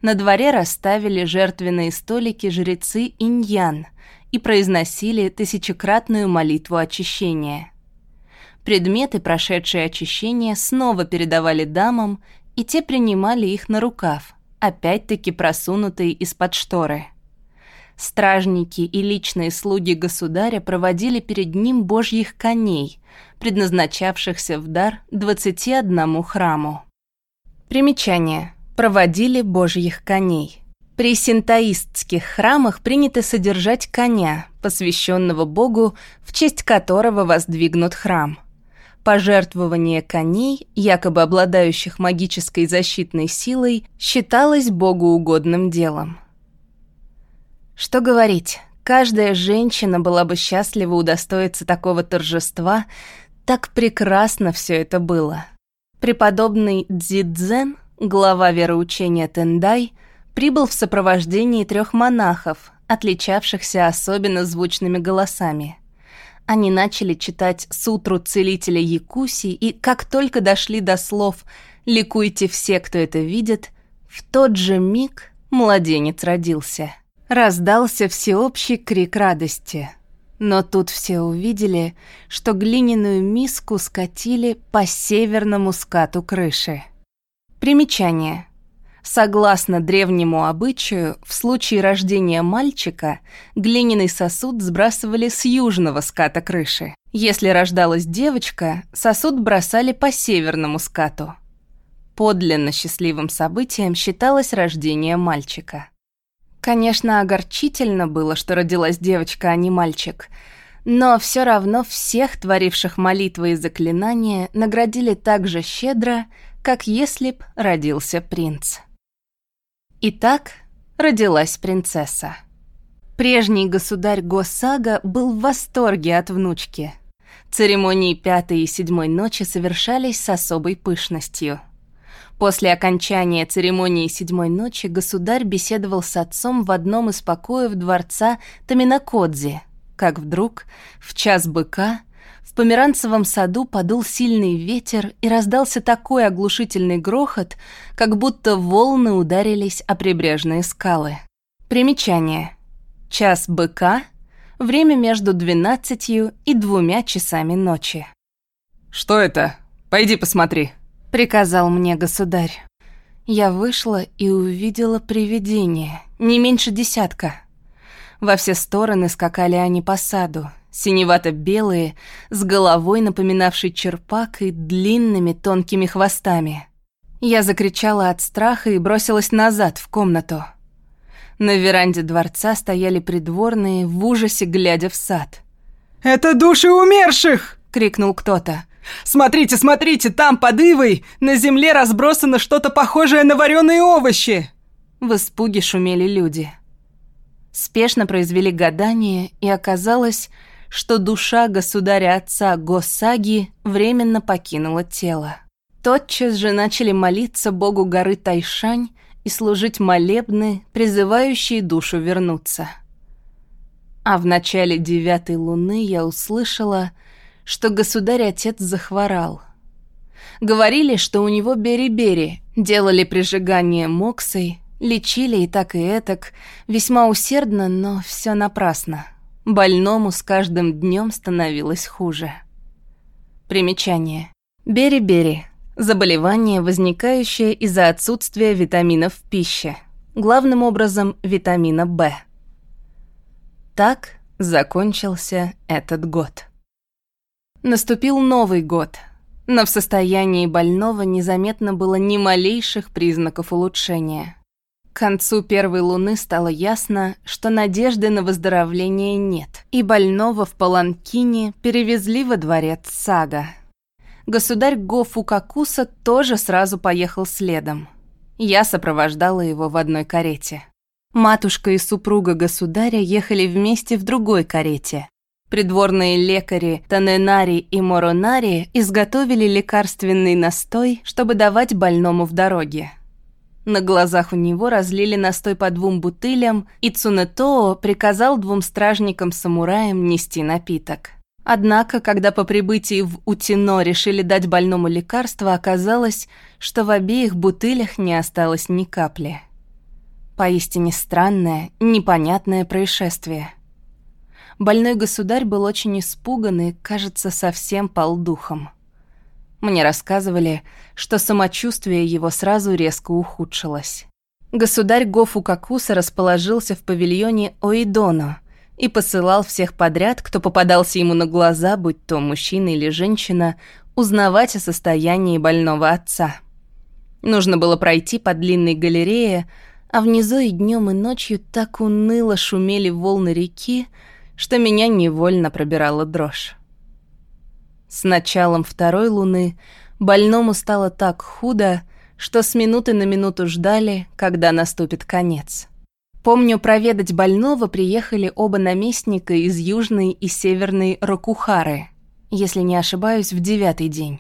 На дворе расставили жертвенные столики жрецы иньян и произносили тысячекратную молитву очищения. Предметы, прошедшие очищение, снова передавали дамам, и те принимали их на рукав, опять-таки просунутые из-под шторы. Стражники и личные слуги государя проводили перед ним божьих коней, предназначавшихся в дар 21 храму. Примечание проводили божьих коней. При синтоистских храмах принято содержать коня, посвященного богу, в честь которого воздвигнут храм. Пожертвование коней, якобы обладающих магической защитной силой, считалось богоугодным делом. Что говорить, каждая женщина была бы счастлива удостоиться такого торжества, так прекрасно все это было. Преподобный Дзидзен Глава вероучения Тендай прибыл в сопровождении трех монахов, отличавшихся особенно звучными голосами. Они начали читать сутру целителя Якуси, и как только дошли до слов «Ликуйте все, кто это видит», в тот же миг младенец родился. Раздался всеобщий крик радости. Но тут все увидели, что глиняную миску скатили по северному скату крыши. Примечание. Согласно древнему обычаю, в случае рождения мальчика глиняный сосуд сбрасывали с южного ската крыши. Если рождалась девочка, сосуд бросали по северному скату. Подлинно счастливым событием считалось рождение мальчика. Конечно, огорчительно было, что родилась девочка, а не мальчик, но все равно всех, творивших молитвы и заклинания, наградили так же щедро, как если б родился принц. Итак, родилась принцесса. Прежний государь Госага был в восторге от внучки. Церемонии пятой и седьмой ночи совершались с особой пышностью. После окончания церемонии седьмой ночи государь беседовал с отцом в одном из покоев дворца Таминакодзи, как вдруг, в час быка, в померанцевом саду подул сильный ветер и раздался такой оглушительный грохот, как будто волны ударились о прибрежные скалы. Примечание. Час быка — время между двенадцатью и двумя часами ночи. «Что это? Пойди посмотри», — приказал мне государь. Я вышла и увидела привидение, не меньше десятка. Во все стороны скакали они по саду, синевато-белые, с головой, напоминавшей черпак и длинными тонкими хвостами. Я закричала от страха и бросилась назад, в комнату. На веранде дворца стояли придворные, в ужасе глядя в сад. «Это души умерших!» — крикнул кто-то. «Смотрите, смотрите, там, под ивой, на земле разбросано что-то похожее на вареные овощи!» В испуге шумели люди. Спешно произвели гадание, и оказалось, что душа государя-отца Госаги временно покинула тело. Тотчас же начали молиться богу горы Тайшань и служить молебны, призывающие душу вернуться. А в начале девятой луны я услышала, что государь-отец захворал. Говорили, что у него бери-бери, делали прижигание моксой, лечили и так и этак, весьма усердно, но все напрасно. Больному с каждым днем становилось хуже. Примечание. Бери-бери. Заболевание, возникающее из-за отсутствия витаминов в пище. Главным образом витамина В. Так закончился этот год. Наступил Новый год, но в состоянии больного незаметно было ни малейших признаков улучшения. К концу первой луны стало ясно, что надежды на выздоровление нет, и больного в Паланкине перевезли во дворец Сага. Государь Гофу Какуса тоже сразу поехал следом. Я сопровождала его в одной карете. Матушка и супруга государя ехали вместе в другой карете. Придворные лекари Таненари и Моронари изготовили лекарственный настой, чтобы давать больному в дороге. На глазах у него разлили настой по двум бутылям, и Цунетоо приказал двум стражникам-самураям нести напиток. Однако, когда по прибытии в Утино решили дать больному лекарство, оказалось, что в обеих бутылях не осталось ни капли. Поистине странное, непонятное происшествие. Больной государь был очень испуган и, кажется, совсем пал духом. Мне рассказывали, что самочувствие его сразу резко ухудшилось. Государь Гофу Какуса расположился в павильоне Оидоно и посылал всех подряд, кто попадался ему на глаза, будь то мужчина или женщина, узнавать о состоянии больного отца. Нужно было пройти по длинной галерее, а внизу и днем, и ночью так уныло шумели волны реки, что меня невольно пробирала дрожь. С началом второй луны больному стало так худо, что с минуты на минуту ждали, когда наступит конец. Помню, проведать больного приехали оба наместника из южной и северной Рокухары, если не ошибаюсь, в девятый день.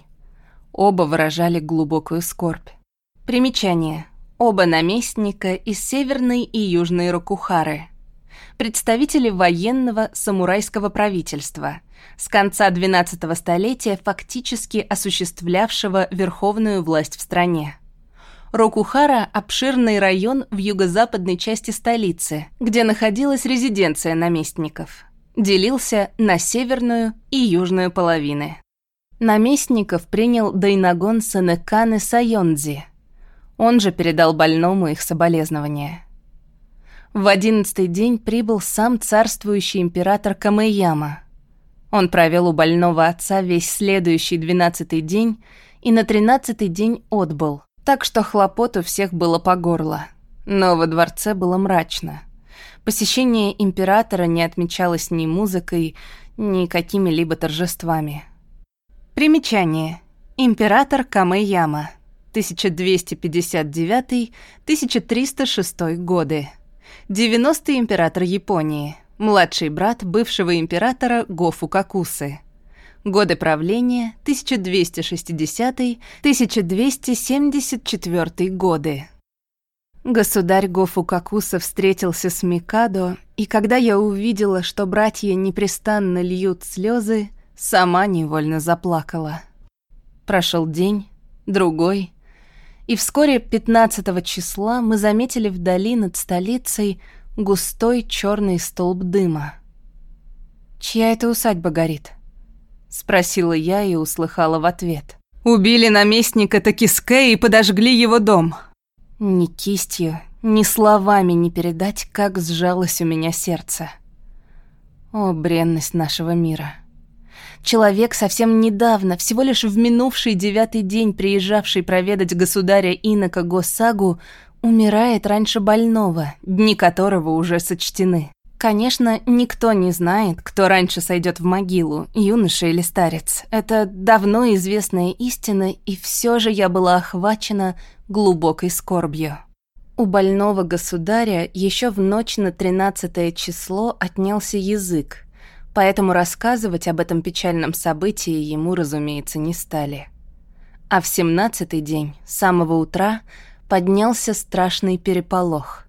Оба выражали глубокую скорбь. Примечание. Оба наместника из Северной и Южной Рокухары. Представители военного самурайского правительства, с конца XII столетия фактически осуществлявшего верховную власть в стране. Рокухара – обширный район в юго-западной части столицы, где находилась резиденция наместников. Делился на северную и южную половины. Наместников принял Дайнагон Сенеканы Сайонзи – он же передал больному их соболезнования. В одиннадцатый день прибыл сам царствующий император Камэяма. Он провел у больного отца весь следующий двенадцатый день и на тринадцатый день отбыл, так что хлопот у всех было по горло. Но во дворце было мрачно. Посещение императора не отмечалось ни музыкой, ни какими-либо торжествами. Примечание. Император Камэяма. 1259-1306 годы. 90-й император Японии, младший брат бывшего императора Гофу Какусы. Годы правления 1260-1274 годы. Государь Гофу Какуса встретился с Микадо, и когда я увидела, что братья непрестанно льют слезы, сама невольно заплакала. Прошел день, другой, и вскоре 15 числа мы заметили вдали над столицей густой черный столб дыма. «Чья это усадьба горит?» — спросила я и услыхала в ответ. «Убили наместника Такиске и подожгли его дом». Ни кистью, ни словами не передать, как сжалось у меня сердце. О, бренность нашего мира. Человек совсем недавно, всего лишь в минувший девятый день приезжавший проведать государя Инока Госагу, умирает раньше больного, дни которого уже сочтены. Конечно, никто не знает, кто раньше сойдет в могилу, юноша или старец. Это давно известная истина, и все же я была охвачена глубокой скорбью. У больного государя еще в ночь на тринадцатое число отнялся язык, поэтому рассказывать об этом печальном событии ему, разумеется, не стали. А в семнадцатый день, с самого утра, поднялся страшный переполох.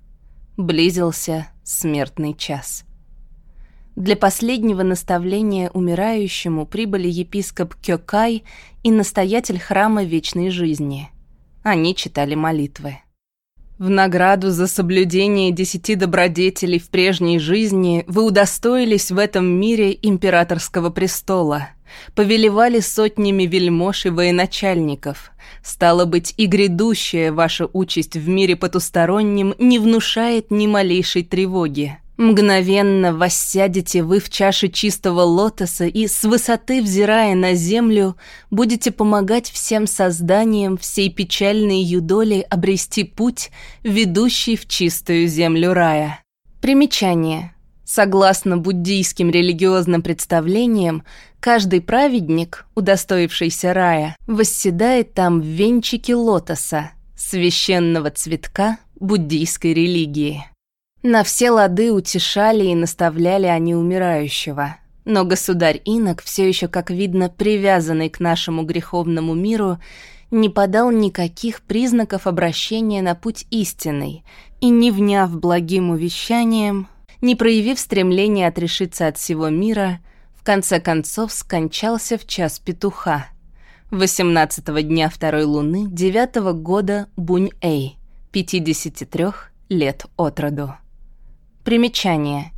Близился смертный час. Для последнего наставления умирающему прибыли епископ Кёкай и настоятель храма вечной жизни. Они читали молитвы. В награду за соблюдение десяти добродетелей в прежней жизни вы удостоились в этом мире императорского престола, повелевали сотнями вельмож и военачальников. Стало быть, и грядущая ваша участь в мире потустороннем не внушает ни малейшей тревоги. Мгновенно воссядете вы в чаше чистого лотоса и, с высоты взирая на землю, будете помогать всем созданиям всей печальной юдоли обрести путь, ведущий в чистую землю рая. Примечание. Согласно буддийским религиозным представлениям, каждый праведник, удостоившийся рая, восседает там в венчике лотоса, священного цветка буддийской религии. На все лады утешали и наставляли они умирающего. Но государь-инок, все еще, как видно, привязанный к нашему греховному миру, не подал никаких признаков обращения на путь истинный и, не вняв благим увещанием, не проявив стремления отрешиться от всего мира, в конце концов скончался в час петуха, 18-го дня второй луны девятого года Бунь-Эй, 53 лет от роду. Примечание.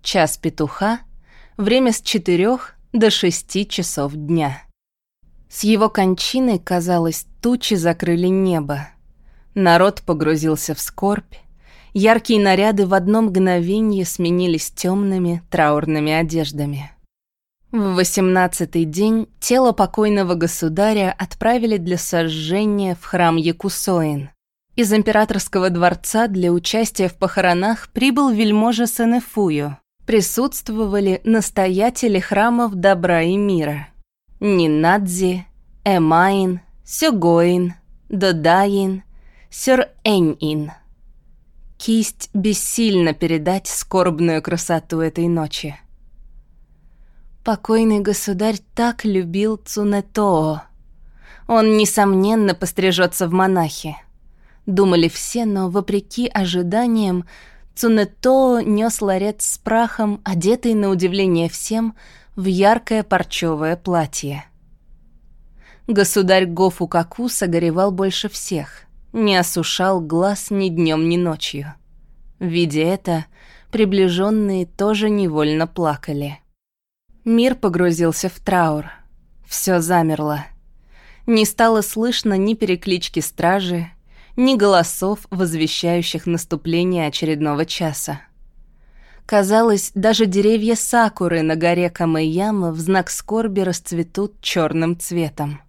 Час петуха. Время с четырех до шести часов дня. С его кончиной, казалось, тучи закрыли небо. Народ погрузился в скорбь. Яркие наряды в одно мгновение сменились темными траурными одеждами. В восемнадцатый день тело покойного государя отправили для сожжения в храм Якусоин. Из императорского дворца для участия в похоронах прибыл вельможа Сенефую. Присутствовали настоятели храмов добра и мира. Нинадзи, Эмаин, Сёгоин, Додаин, Сёр-Энь-Ин. Кисть бессильно передать скорбную красоту этой ночи. Покойный государь так любил Цунетоо. Он, несомненно, пострижется в монахи думали все, но, вопреки ожиданиям, Цунето нес ларец с прахом, одетый, на удивление всем, в яркое парчевое платье. Государь Гофу Какуса горевал больше всех, не осушал глаз ни днем, ни ночью. Видя это, приближенные тоже невольно плакали. Мир погрузился в траур. Все замерло. Не стало слышно ни переклички стражи, ни голосов, возвещающих наступление очередного часа. Казалось, даже деревья сакуры на горе Камэяма в знак скорби расцветут черным цветом.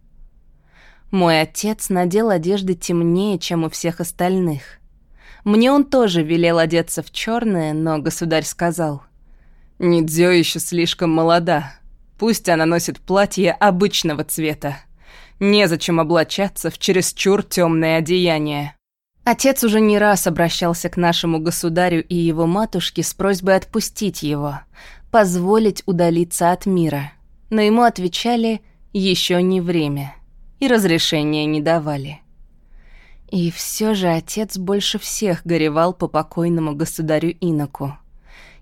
Мой отец надел одежды темнее, чем у всех остальных. Мне он тоже велел одеться в черное, но государь сказал. «Нидзё еще слишком молода. Пусть она носит платье обычного цвета. Незачем облачаться в чересчур темное одеяние. Отец уже не раз обращался к нашему государю и его матушке с просьбой отпустить его, позволить удалиться от мира. Но ему отвечали «еще не время» и разрешения не давали. И все же отец больше всех горевал по покойному государю Иноку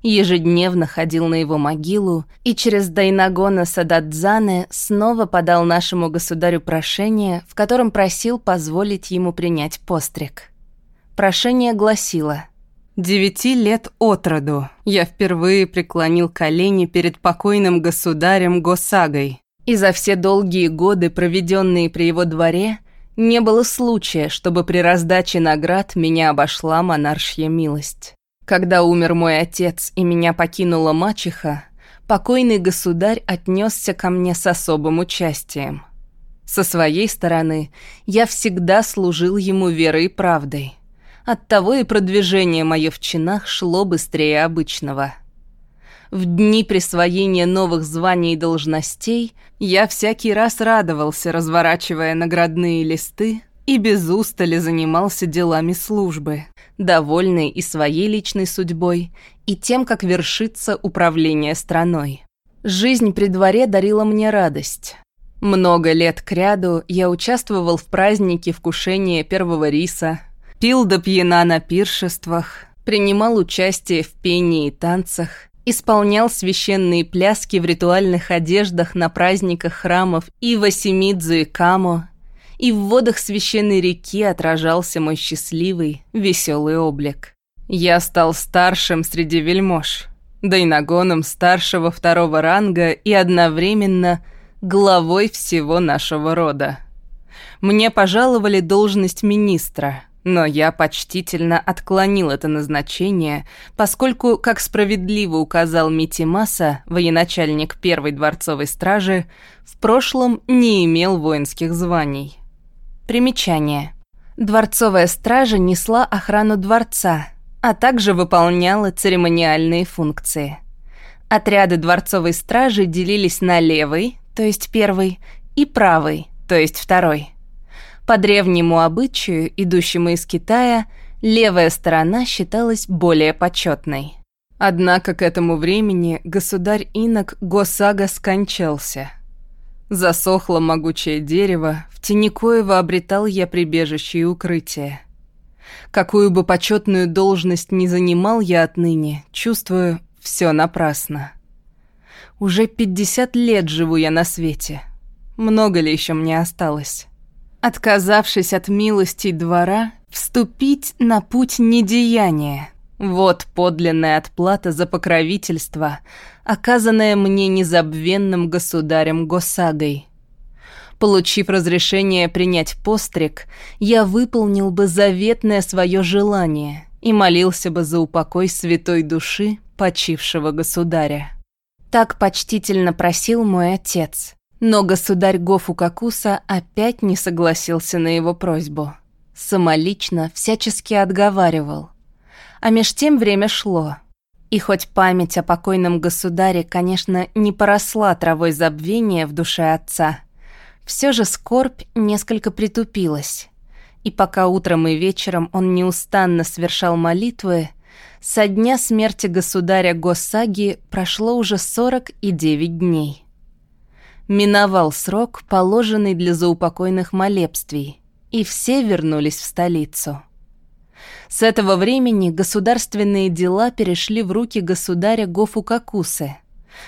ежедневно ходил на его могилу и через Дайнагона Сададзане снова подал нашему государю прошение, в котором просил позволить ему принять постриг. Прошение гласило «Девяти лет от роду я впервые преклонил колени перед покойным государем Госагой, и за все долгие годы, проведенные при его дворе, не было случая, чтобы при раздаче наград меня обошла монаршья милость. Когда умер мой отец и меня покинула мачеха, покойный государь отнесся ко мне с особым участием. Со своей стороны, я всегда служил ему верой и правдой. Оттого и продвижение мое в чинах шло быстрее обычного. В дни присвоения новых званий и должностей я всякий раз радовался, разворачивая наградные листы, и без устали занимался делами службы, довольный и своей личной судьбой, и тем, как вершится управление страной. Жизнь при дворе дарила мне радость. Много лет кряду я участвовал в празднике вкушения первого риса, пил до пьяна на пиршествах, принимал участие в пении и танцах, исполнял священные пляски в ритуальных одеждах на праздниках храмов и Васимидзу и Камо, и в водах священной реки отражался мой счастливый, веселый облик. Я стал старшим среди вельмож, дайнагоном старшего второго ранга и одновременно главой всего нашего рода. Мне пожаловали должность министра, Но я почтительно отклонил это назначение, поскольку, как справедливо указал Митимаса, военачальник первой дворцовой стражи, в прошлом не имел воинских званий. Примечание. Дворцовая стража несла охрану дворца, а также выполняла церемониальные функции. Отряды дворцовой стражи делились на левый, то есть первый, и правый, то есть второй. По древнему обычаю, идущему из Китая, левая сторона считалась более почетной. Однако к этому времени государь-инок Госага скончался. Засохло могучее дерево, в тени коего обретал я прибежище и укрытие. Какую бы почетную должность ни занимал я отныне, чувствую, все напрасно. Уже пятьдесят лет живу я на свете. Много ли еще мне осталось? Отказавшись от милости двора, вступить на путь недеяния. Вот подлинная отплата за покровительство, оказанное мне незабвенным государем Госагой. Получив разрешение принять постриг, я выполнил бы заветное свое желание и молился бы за упокой святой души почившего государя. Так почтительно просил мой отец. Но государь Гофу Какуса опять не согласился на его просьбу. Самолично всячески отговаривал. А меж тем время шло. И хоть память о покойном государе, конечно, не поросла травой забвения в душе отца, все же скорбь несколько притупилась. И пока утром и вечером он неустанно совершал молитвы, со дня смерти государя Госаги прошло уже сорок и девять дней. Миновал срок, положенный для заупокойных молебствий, и все вернулись в столицу. С этого времени государственные дела перешли в руки государя Гофу Какусы.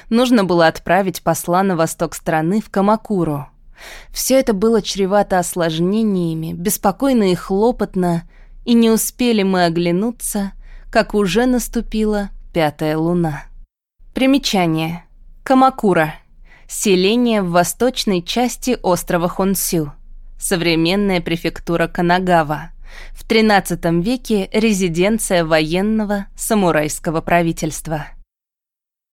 Нужно было отправить посла на восток страны в Камакуру. Все это было чревато осложнениями, беспокойно и хлопотно, и не успели мы оглянуться, как уже наступила пятая луна. Примечание. Камакура. Селение в восточной части острова Хонсю. Современная префектура Канагава. В XIII веке резиденция военного самурайского правительства.